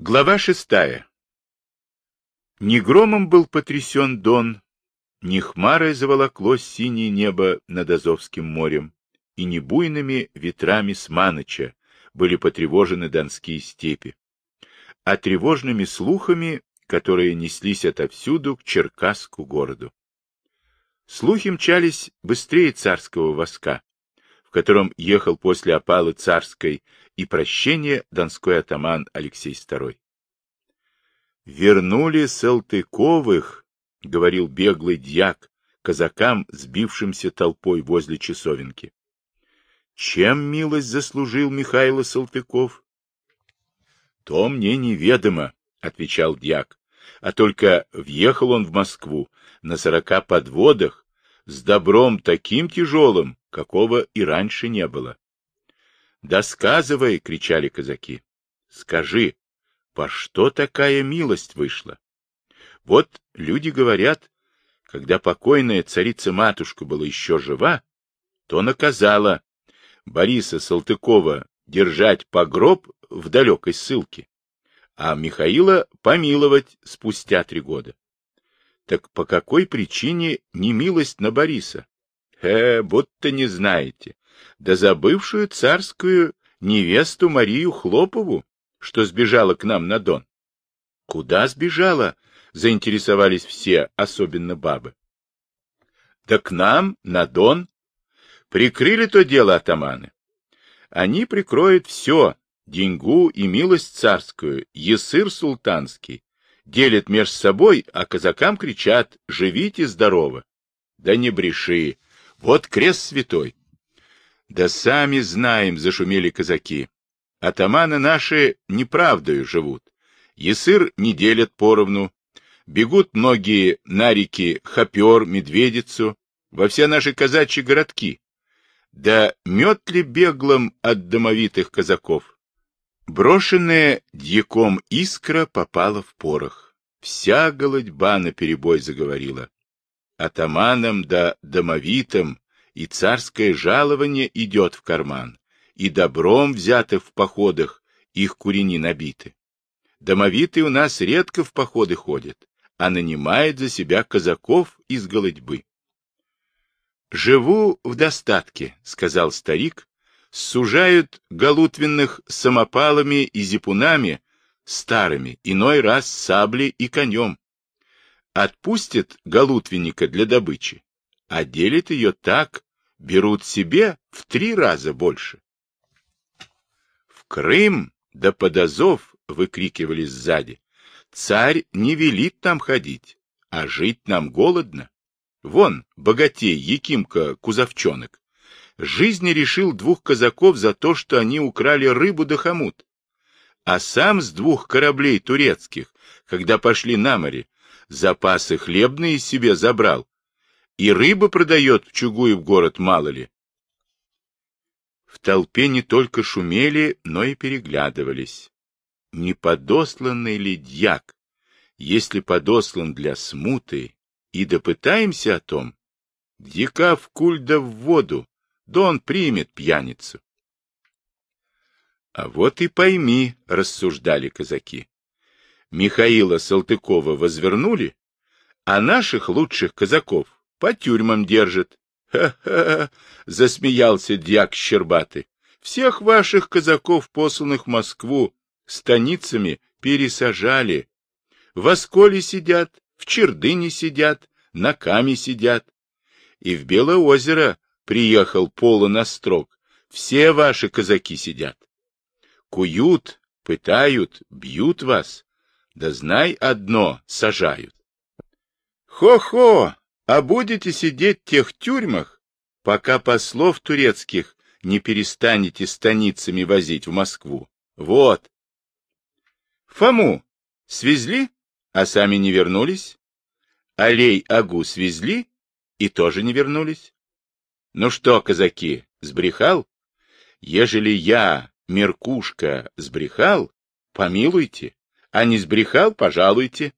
Глава шестая. Не громом был потрясен Дон, не хмарой заволоклось синее небо над Азовским морем, и не буйными ветрами Сманыча были потревожены донские степи, а тревожными слухами, которые неслись отовсюду к Черкасску городу. Слухи мчались быстрее царского воска, в котором ехал после опалы царской и прощения донской атаман Алексей II. «Вернули Салтыковых», — говорил беглый дьяк, казакам, сбившимся толпой возле часовенки. «Чем милость заслужил Михайло Салтыков?» «То мне неведомо», — отвечал дьяк, «а только въехал он в Москву на сорока подводах, с добром таким тяжелым, какого и раньше не было. «Да сказывай!» — кричали казаки. «Скажи, по что такая милость вышла?» Вот люди говорят, когда покойная царица-матушка была еще жива, то наказала Бориса Салтыкова держать погроб в далекой ссылке, а Михаила помиловать спустя три года. Так по какой причине не милость на Бориса? Э, будто не знаете. Да забывшую царскую невесту Марию Хлопову, что сбежала к нам на Дон. Куда сбежала? Заинтересовались все, особенно бабы. Да к нам, на Дон. Прикрыли то дело атаманы. Они прикроют все, деньгу и милость царскую, есыр султанский, делят между собой, а казакам кричат «Живите здорово!» Да не бреши, вот крест святой. Да сами знаем, зашумели казаки. Атаманы наши неправдою живут. Есыр не делят поровну. Бегут многие на реки Хопер, Медведицу, во все наши казачьи городки. Да мед ли беглым от домовитых казаков? Брошенная дьяком искра попала в порох. Вся голодьба наперебой заговорила атаманам да домовитам и царское жалование идет в карман, и добром взято в походах их курени набиты. Домовитые у нас редко в походы ходят, а нанимает за себя казаков из голодьбы. «Живу в достатке», — сказал старик, — «сужают галутвенных самопалами и зипунами, старыми, иной раз саблей и конем. Отпустят галутвенника для добычи, а делят ее так, берут себе в три раза больше. В Крым да под Азов выкрикивали сзади. Царь не велит нам ходить, а жить нам голодно. Вон, богатей Якимка Кузовчонок. Жизни решил двух казаков за то, что они украли рыбу да хомут. А сам с двух кораблей турецких, когда пошли на море, запасы хлебные себе забрал. И рыбы продает в Чугуев город, мало ли. В толпе не только шумели, но и переглядывались. Не подосланный ли дьяк? Если подослан для смуты, и допытаемся о том, дьяка в куль да в воду, да он примет пьяницу. А вот и пойми, рассуждали казаки. Михаила Салтыкова возвернули, а наших лучших казаков по тюрьмам держат. Ха-ха! — засмеялся дьяк Щербатый. — Всех ваших казаков, посланных в Москву, станицами пересажали. В Осколе сидят, в Чердыне сидят, на Каме сидят. И в Белое озеро приехал полонастрок. Все ваши казаки сидят. Куют, пытают, бьют вас, да знай одно, сажают. Хо-хо, а будете сидеть в тех тюрьмах, пока послов турецких не перестанете станицами возить в Москву. Вот. Фому свезли, а сами не вернулись. Алей-Агу свезли и тоже не вернулись. Ну что, казаки, сбрехал? Ежели я, Меркушка, сбрехал, помилуйте. А не сбрехал, пожалуйте. —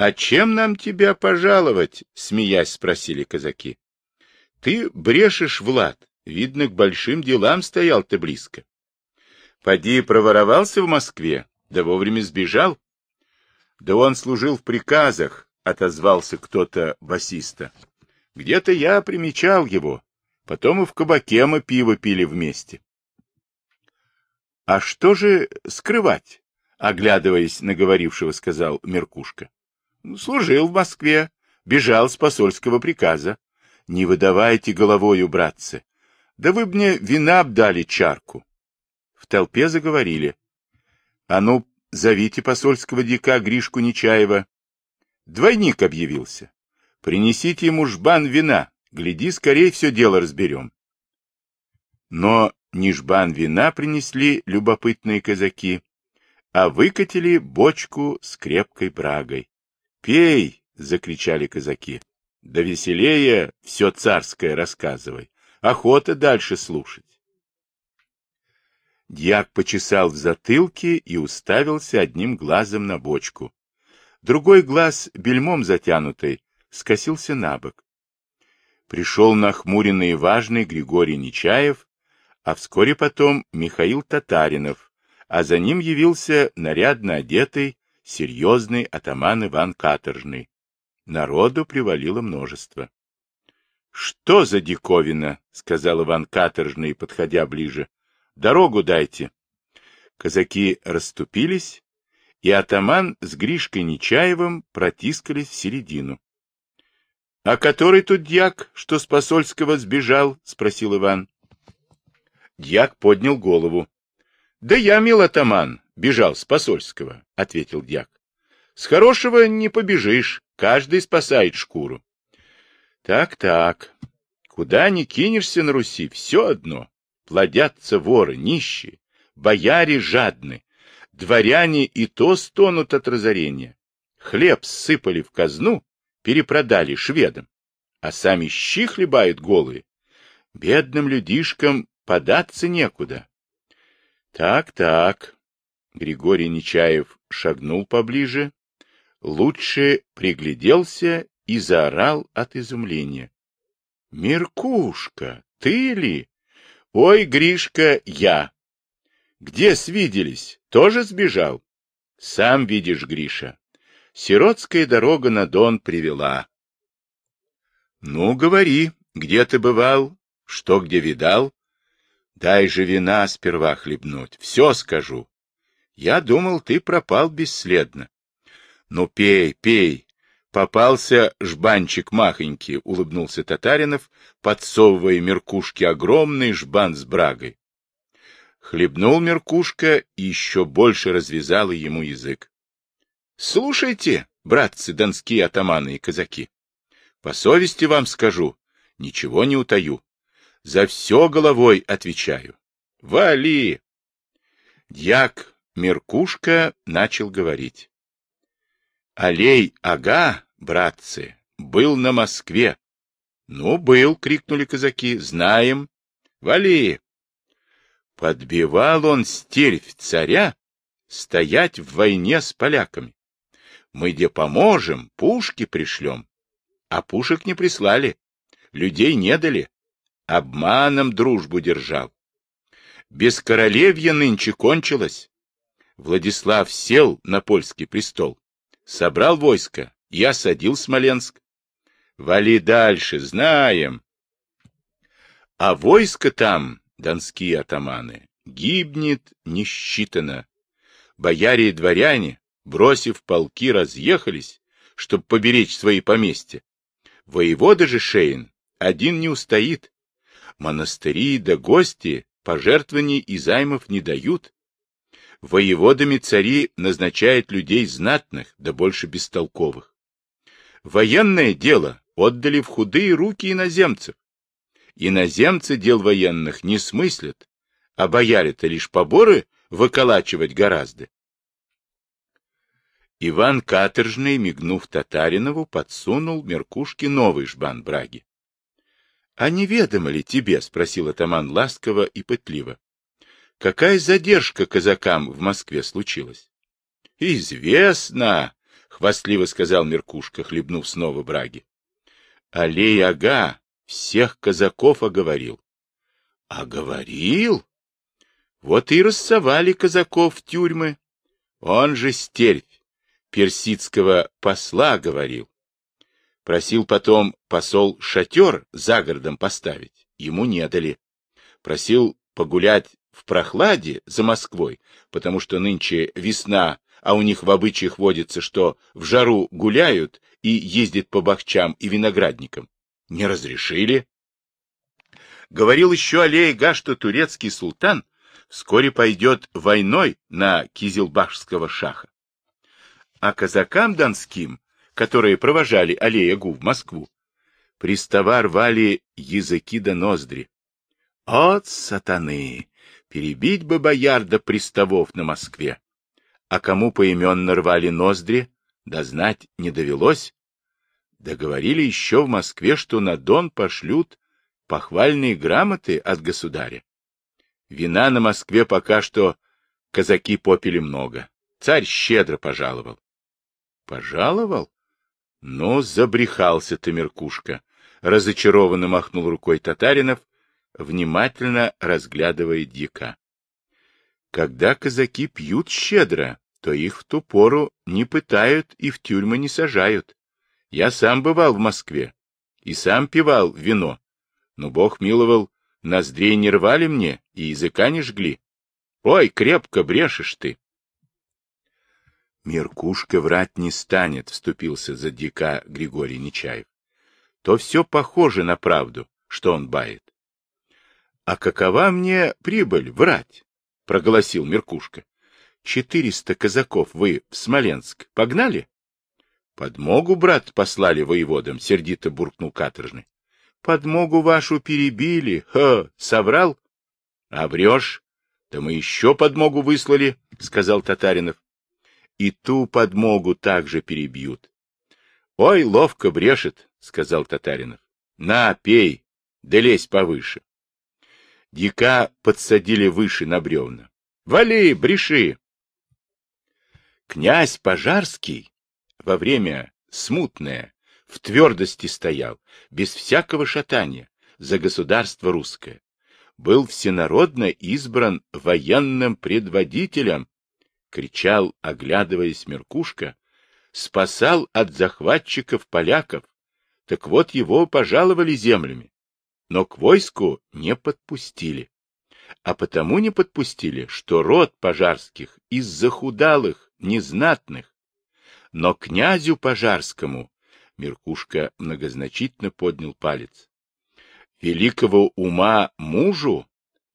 А чем нам тебя пожаловать? — смеясь спросили казаки. — Ты брешешь, Влад. Видно, к большим делам стоял ты близко. Поди проворовался в Москве, Да вовремя сбежал? Да он служил в приказах, отозвался кто-то басиста. Где-то я примечал его. Потом и в кабаке мы пиво пили вместе. А что же скрывать? Оглядываясь на говорившего, сказал Меркушка. Служил в Москве, бежал с посольского приказа. Не выдавайте головою, братцы. Да вы мне вина обдали чарку. В толпе заговорили. А ну, зовите посольского дика Гришку Нечаева. Двойник объявился. Принесите ему жбан вина. Гляди, скорее все дело разберем. Но не жбан вина принесли любопытные казаки, а выкатили бочку с крепкой брагой. «Пей!» — закричали казаки. «Да веселее все царское рассказывай. Охота дальше слушать». Дьяк почесал в затылке и уставился одним глазом на бочку. Другой глаз, бельмом затянутый, скосился на бок. Пришел нахмуренный и важный Григорий Нечаев, а вскоре потом Михаил Татаринов, а за ним явился нарядно одетый, серьезный атаман Иван Каторжный. Народу привалило множество. — Что за диковина? — сказал Иван Каторжный, подходя ближе. — Дорогу дайте. Казаки расступились, и атаман с Гришкой Нечаевым протискались в середину. — А который тут дьяк, что с посольского сбежал? — спросил Иван. Дьяк поднял голову. — Да я, мил атаман, бежал с посольского, — ответил дьяк. — С хорошего не побежишь, каждый спасает шкуру. Так, так, куда ни кинешься на Руси, все одно. Плодятся воры, нищие, бояре жадны, дворяне и то стонут от разорения. Хлеб сыпали в казну, перепродали шведам, а сами щи хлебают голые. Бедным людишкам податься некуда. Так, так. Григорий Нечаев шагнул поближе, лучше пригляделся и заорал от изумления. — Меркушка, ты ли? — Ой, Гришка, я. — Где свиделись? Тоже сбежал? — Сам видишь, Гриша. Сиротская дорога на Дон привела. — Ну, говори, где ты бывал, что где видал? Дай же вина сперва хлебнуть, все скажу. Я думал, ты пропал бесследно. Ну, пей, пей. Попался жбанчик махонький, улыбнулся Татаринов, подсовывая Меркушке огромный жбан с брагой. Хлебнул Меркушка и еще больше развязал ему язык. Слушайте, братцы донские атаманы и казаки, по совести вам скажу, ничего не утаю. За все головой отвечаю. Вали! Дьяк Меркушка начал говорить. Алей Ага, братцы, был на Москве. Ну, был, крикнули казаки, знаем. Вали! Подбивал он стервь царя стоять в войне с поляками. Мы где поможем, пушки пришлем. А пушек не прислали, людей не дали обманом дружбу держал. Без королевья нынче кончилось. Владислав сел на польский престол, собрал войско, я садил Смоленск. Вали дальше, знаем. А войско там, донские атаманы, гибнет несчитано. Бояре и дворяне, бросив полки, разъехались, чтобы поберечь свои поместья. Воевода же Шейн один не устоит, Монастыри да гости пожертвований и займов не дают. Воеводами цари назначают людей знатных, да больше бестолковых. Военное дело отдали в худые руки иноземцев. Иноземцы дел военных не смыслят, а бояре-то лишь поборы выколачивать гораздо. Иван Каторжный, мигнув Татаринову, подсунул Меркушке новый жбан браги. — А неведомо ли тебе, — спросил атаман ласково и пытливо, — какая задержка казакам в Москве случилась? — Известно, — хвастливо сказал Меркушка, хлебнув снова браги. — Алей Ага всех казаков оговорил. — Оговорил? Вот и рассовали казаков в тюрьмы. Он же стервь персидского посла говорил. Просил потом посол шатер за городом поставить. Ему не дали. Просил погулять в прохладе за Москвой, потому что нынче весна, а у них в обычаях водится, что в жару гуляют и ездят по бахчам и виноградникам. Не разрешили. Говорил еще Алей-Га, что турецкий султан вскоре пойдет войной на Кизилбашского шаха. А казакам донским, которые провожали Алея-Гу в Москву, пристава рвали языки до ноздри. От сатаны! Перебить бы боярда приставов на Москве. А кому поименно рвали ноздри, да знать не довелось. Договорили еще в Москве, что на Дон пошлют похвальные грамоты от государя. Вина на Москве пока что казаки попили много. Царь щедро пожаловал. Пожаловал? Ну, забрехался ты, Меркушка. Разочарованно махнул рукой Татаринов внимательно разглядывая дьяка. Когда казаки пьют щедро, то их в ту пору не пытают и в тюрьмы не сажают. Я сам бывал в Москве и сам пивал вино, но Бог миловал, ноздрей не рвали мне и языка не жгли. Ой, крепко брешешь ты. Меркушка врать не станет, вступился за дьяка Григорий Нечаев. То все похоже на правду, что он бает. А какова мне прибыль врать? — проголосил Меркушка. — Четыреста казаков вы в Смоленск погнали? — Подмогу, брат, послали воеводам, — сердито буркнул каторжный. — Подмогу вашу перебили. Ха, соврал? — А врешь? Да мы еще подмогу выслали, — сказал Татаринов. — И ту подмогу также перебьют. — Ой, ловко брешет, — сказал Татаринов. — На, пей, да лезь повыше. Дика подсадили выше на бревна. «Вали, бреши!» Князь Пожарский во время смутное в твердости стоял, без всякого шатания, за государство русское. Был всенародно избран военным предводителем, кричал, оглядываясь Меркушка, спасал от захватчиков поляков. Так вот его пожаловали землями но к войску не подпустили. А потому не подпустили, что род пожарских из захудалых, незнатных. Но князю пожарскому Меркушка многозначительно поднял палец. Великого ума мужу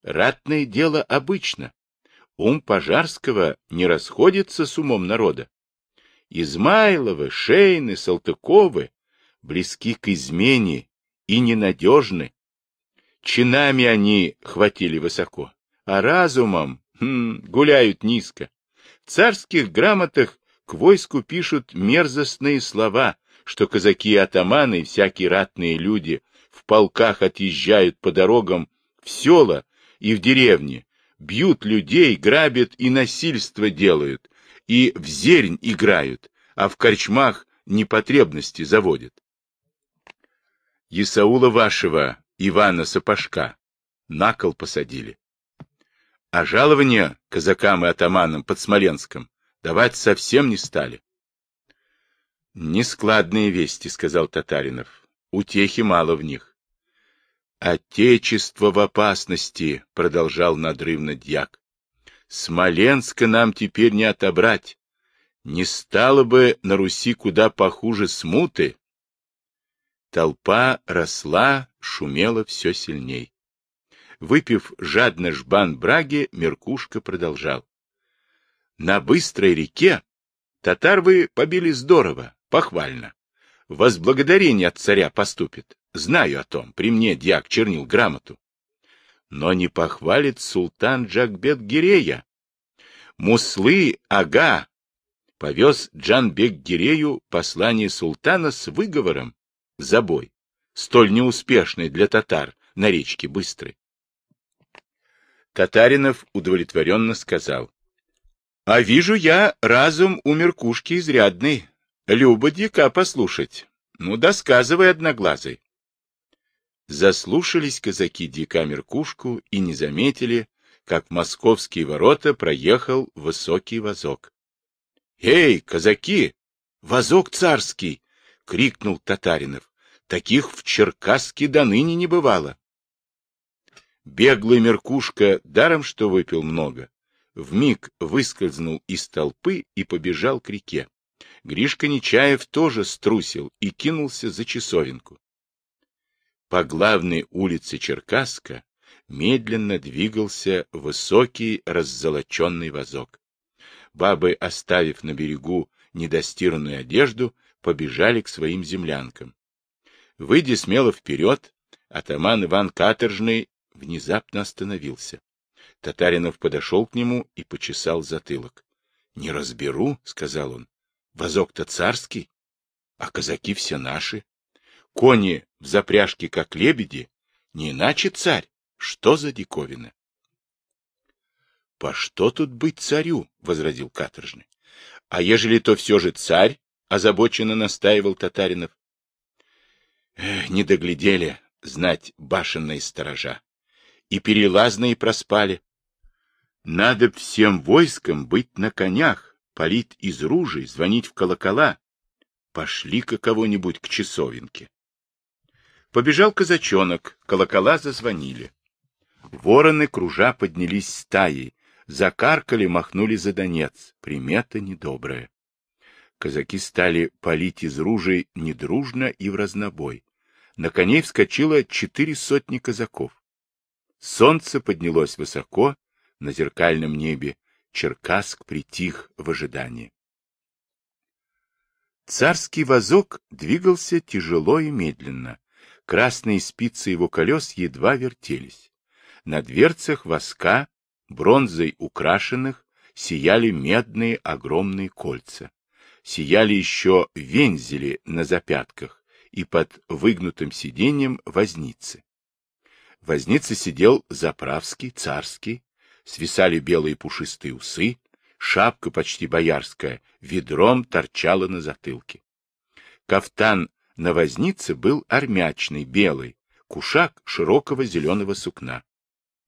ратное дело обычно. Ум Пожарского не расходится с умом народа. Измайловы, Шейны, Салтыковы близки к измене и ненадежны, Чинами они хватили высоко, а разумом хм, гуляют низко. В царских грамотах к войску пишут мерзостные слова, что казаки и атаманы всякие ратные люди в полках отъезжают по дорогам в села и в деревни, бьют людей, грабят и насильство делают, и в зернь играют, а в корчмах непотребности заводят. Исаула вашего Ивана Сапожка. На кол посадили. А жалования казакам и атаманам под Смоленском давать совсем не стали. — Нескладные вести, — сказал Татаринов. — Утехи мало в них. — Отечество в опасности, — продолжал надрывно дьяк. — Смоленска нам теперь не отобрать. Не стало бы на Руси куда похуже смуты, Толпа росла, шумела все сильней. Выпив жадно жбан браги, Меркушка продолжал. На быстрой реке татар вы побили здорово, похвально. Возблагодарение от царя поступит. Знаю о том, при мне дьяк чернил грамоту. Но не похвалит султан Джакбет Гирея. Муслы Ага повез Джанбек Гирею послание султана с выговором, забой, столь неуспешный для татар на речке Быстрой. Татаринов удовлетворенно сказал. — А вижу я разум у Меркушки изрядный. Люба дика послушать. Ну, досказывай одноглазый. Заслушались казаки дика Меркушку и не заметили, как в московские ворота проехал высокий вазок. — Эй, казаки! Возок царский! — крикнул Татаринов. — Таких в Черкасске до ныне не бывало. Беглый Меркушка, даром что выпил много, вмиг выскользнул из толпы и побежал к реке. Гришка Нечаев тоже струсил и кинулся за часовенку. По главной улице Черкасска медленно двигался высокий раззолоченный вазок. Бабы, оставив на берегу недостиранную одежду, побежали к своим землянкам. Выйдя смело вперед, атаман Иван Каторжный внезапно остановился. Татаринов подошел к нему и почесал затылок. — Не разберу, — сказал он. — Возок-то царский, а казаки все наши. Кони в запряжке, как лебеди, не иначе царь. Что за диковина? — По что тут быть царю? — возразил каторжный. — А ежели то все же царь? — озабоченно настаивал Татаринов. — Не доглядели знать башенные сторожа. И перелазные проспали. Надо всем войскам быть на конях, палить из ружей, звонить в колокола. Пошли-ка кого-нибудь к часовенке. Побежал казачонок, колокола зазвонили. Вороны, кружа, поднялись стаей, закаркали, махнули за донец. Примета недобрая. Казаки стали палить из ружей недружно и в разнобой. На коней вскочило четыре сотни казаков. Солнце поднялось высоко, на зеркальном небе, Черкасск притих в ожидании. Царский вазок двигался тяжело и медленно. Красные спицы его колес едва вертелись. На дверцах воска, бронзой украшенных, сияли медные огромные кольца. Сияли еще вензели на запятках и под выгнутым сиденьем возницы. Возница сидел заправский, царский, свисали белые пушистые усы, шапка почти боярская, ведром торчала на затылке. Кафтан на вознице был армячный, белый, кушак широкого зеленого сукна.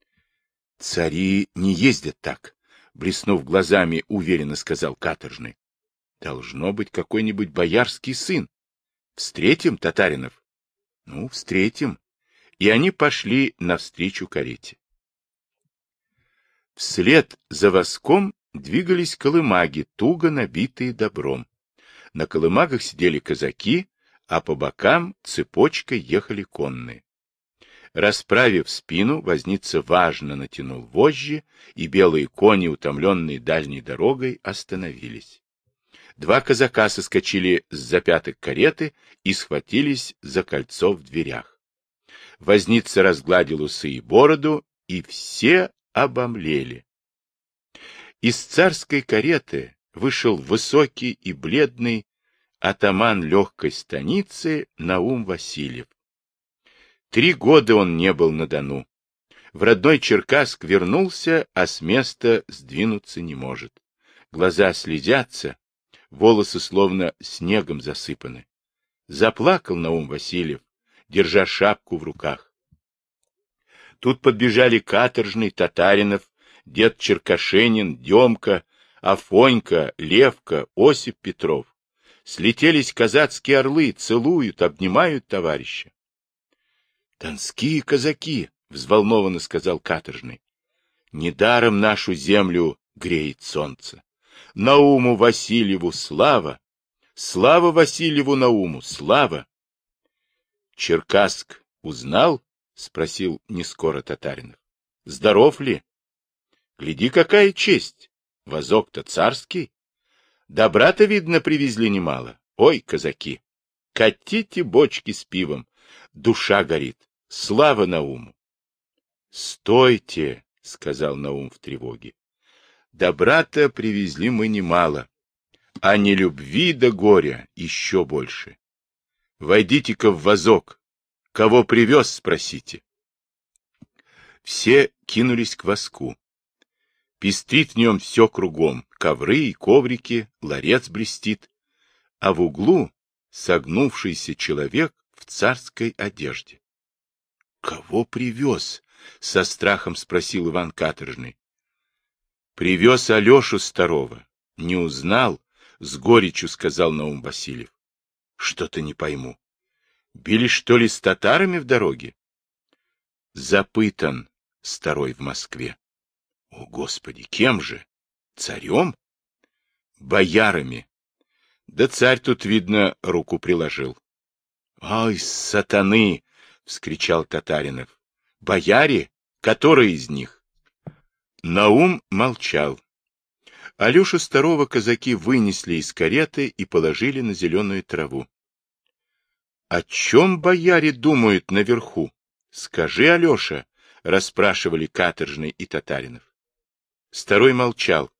— Цари не ездят так, — блеснув глазами, уверенно сказал каторжный. — Должно быть какой-нибудь боярский сын. Встретим, Татаринов? — Ну, встретим. И они пошли навстречу карете. Вслед за воском двигались колымаги, туго набитые добром. На колымагах сидели казаки, а по бокам цепочкой ехали конные. Расправив спину, возница важно натянул вожжи, и белые кони, утомленные дальней дорогой, остановились. Два казака соскочили с запяток кареты и схватились за кольцо в дверях. Возница разгладил усы и бороду, и все обомлели. Из царской кареты вышел высокий и бледный атаман легкой станицы Наум Васильев. Три года он не был на Дону. В родной Черкасск вернулся, а с места сдвинуться не может. Глаза слезятся, волосы словно снегом засыпаны. Заплакал Наум Васильев, держа шапку в руках. Тут подбежали каторжный Татаринов, дед Черкашенин, Демка, Афонька, Левка, Осип Петров. Слетелись казацкие орлы, целуют, обнимают товарища. — Донские казаки, — взволнованно сказал каторжный. — Недаром нашу землю греет солнце. Науму Васильеву слава! Слава Васильеву Науму, слава! Черкасск узнал? — спросил нескоро Татаринов. — Здоров ли? — Гляди, какая честь! Возок-то царский. Добра-то, видно, привезли немало. Ой, казаки! Катите бочки с пивом. Душа горит. Слава Науму! — Стойте! — сказал Наум в тревоге. — Добра-то привезли мы немало, а не любви до горя еще больше. Войдите-ка в вазок. Кого привез, спросите. Все кинулись к воску. Пестрит в нем все кругом. Ковры и коврики, ларец блестит. А в углу согнувшийся человек в царской одежде. — Кого привез? — со страхом спросил Иван Каторжный. — Привез Алешу Старого. Не узнал, — с горечью сказал Наум Васильев. — Что-то не пойму. Били, что ли, с татарами в дороге? Запытан старой в Москве. О, Господи, кем же? Царем? Боярами. Да царь тут, видно, руку приложил. — Ай, сатаны! — вскричал Татаринов. — Бояре? Который из них? Наум молчал. Алешу Старого казаки вынесли из кареты и положили на зеленую траву. — О чем бояре думают наверху? Скажи, Алеша, — расспрашивали Каторжный и Татаринов. Старой молчал.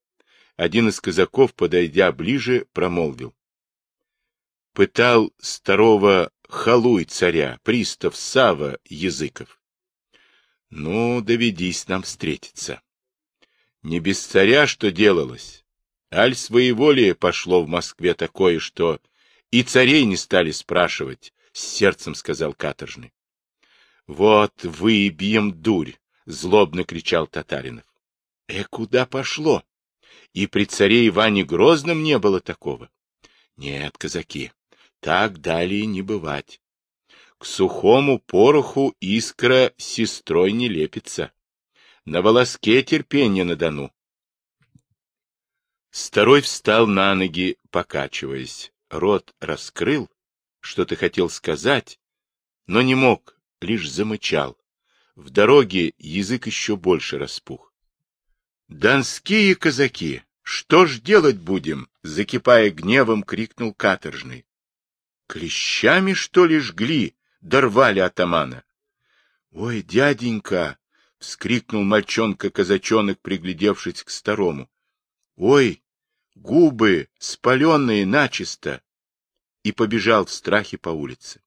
Один из казаков, подойдя ближе, промолвил. Пытал старого халуй царя, пристав Сава Языков. Ну, доведись нам встретиться. Не без царя что делалось? Аль своеволие пошло в Москве такое, что и царей не стали спрашивать, — с сердцем сказал каторжный. — Вот выебьем дурь! — злобно кричал Татаринов. — Э, куда пошло? И при царе Иване Грозном не было такого. Нет, казаки, так далее не бывать. К сухому пороху искра сестрой не лепится. На волоске терпение на дону. Старой встал на ноги, покачиваясь. Рот раскрыл, что-то хотел сказать, но не мог, лишь замычал. В дороге язык еще больше распух. «Донские казаки, что ж делать будем?» — закипая гневом, крикнул каторжный. «Клещами, что ли, жгли?» — дорвали атамана. «Ой, дяденька!» — вскрикнул мальчонка-казачонок, приглядевшись к старому. «Ой, губы спаленные начисто!» И побежал в страхе по улице.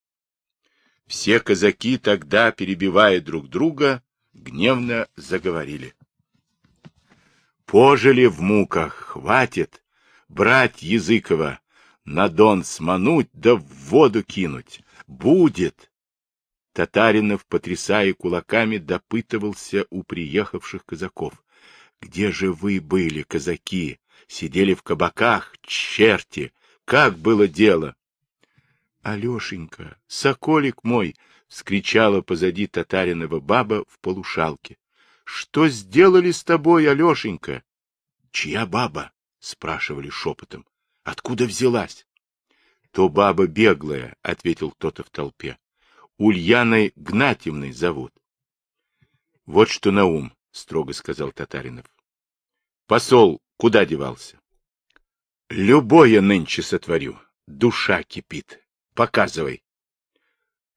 Все казаки тогда, перебивая друг друга, гневно заговорили. Пожили в муках, хватит, брать Языкова, на дон смануть да в воду кинуть. Будет! Татаринов, потрясая кулаками, допытывался у приехавших казаков. Где же вы были, казаки? Сидели в кабаках, черти! Как было дело? Алешенька, соколик мой! — вскричала позади Татаринова баба в полушалке. — Что сделали с тобой, Алешенька? — Чья баба? — спрашивали шепотом. — Откуда взялась? — То баба беглая, — ответил кто-то в толпе. Ульяной Гнатьевной зовут. — Вот что на ум, — строго сказал Татаринов. — Посол куда девался? — Любое нынче сотворю. Душа кипит. Показывай.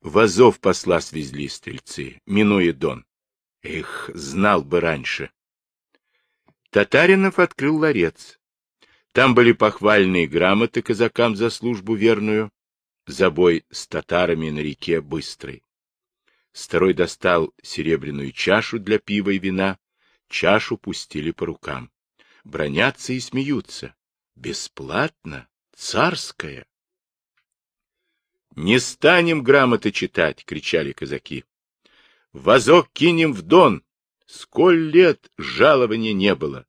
Вазов посла свезли стрельцы, минуя Дон. Эх, знал бы раньше. Татаринов открыл ларец. Там были похвальные грамоты казакам за службу верную, за бой с татарами на реке Быстрой. Старой достал серебряную чашу для пива и вина, чашу пустили по рукам. Бронятся и смеются. Бесплатно, царская. «Не станем грамоты читать!» — кричали казаки. «Вазок кинем в дон! Сколь лет жалования не было!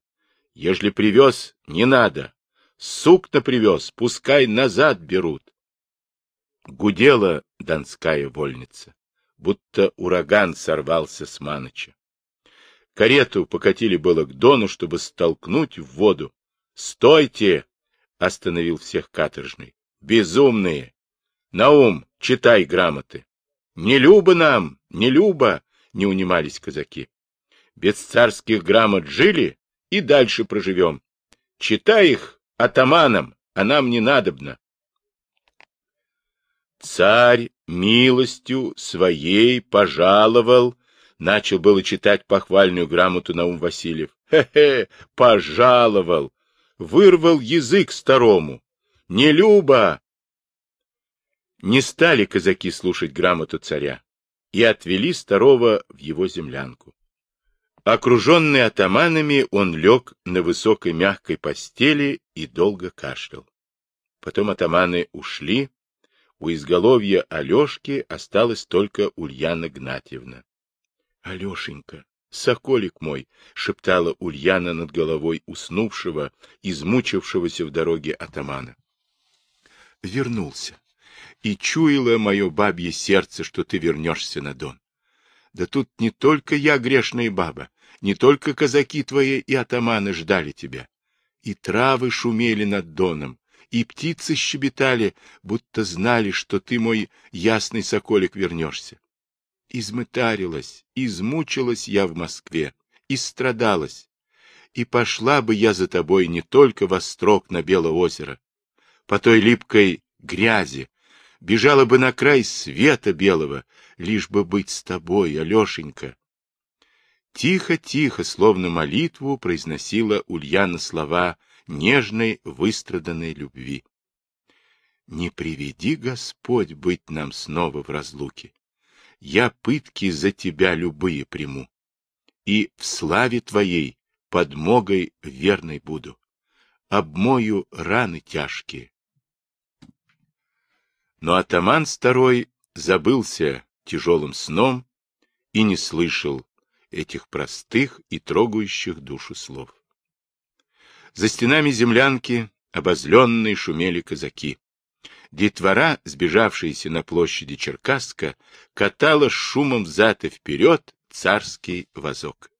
Ежели привез, не надо! Сукна привез, пускай назад берут!» Гудела донская вольница, будто ураган сорвался с Маныча. Карету покатили было к дону, чтобы столкнуть в воду. «Стойте!» — остановил всех каторжный. «Безумные! Наум, читай грамоты!» «Не любо нам! Не любо!» — не унимались казаки. «Без царских грамот жили и дальше проживем. Читай их атаманам, а нам не надобно. Царь милостью своей пожаловал, начал было читать похвальную грамоту Наум Васильев. Хе-хе, пожаловал, вырвал язык старому. Не люба! Не стали казаки слушать грамоту царя и отвели старого в его землянку. Окруженный атаманами, он лег на высокой мягкой постели и долго кашлял. Потом атаманы ушли, у изголовья Алешки осталась только Ульяна Гнатьевна. — Алешенька, соколик мой, — шептала Ульяна над головой уснувшего, измучившегося в дороге атамана. Вернулся. И чуяло мое бабье сердце, что ты вернешься на Дон. Да тут не только я грешная баба, не только казаки твои и атаманы ждали тебя. И травы шумели над Доном, и птицы щебетали, будто знали, что ты, мой ясный соколик, вернешься. Измытарилась, измучилась я в Москве, истрадалась. И пошла бы я за тобой не только во строк на Белое озеро, по той липкой грязи, бежала бы на край света белого, лишь бы быть с тобой, Алешенька. Тихо-тихо, словно молитву, произносила Ульяна слова нежной, выстраданной любви. Не приведи, Господь, быть нам снова в разлуке. Я пытки за тебя любые приму. И в славе твоей подмогой верной буду. Обмою раны тяжкие. Но атаман старой забылся тяжелым сном и не слышал этих простых и трогающих душу слов. За стенами землянки обозленные шумели казаки. Детвора, сбежавшаяся на площади Черкасска, катала шумом взад и вперед царский вазок.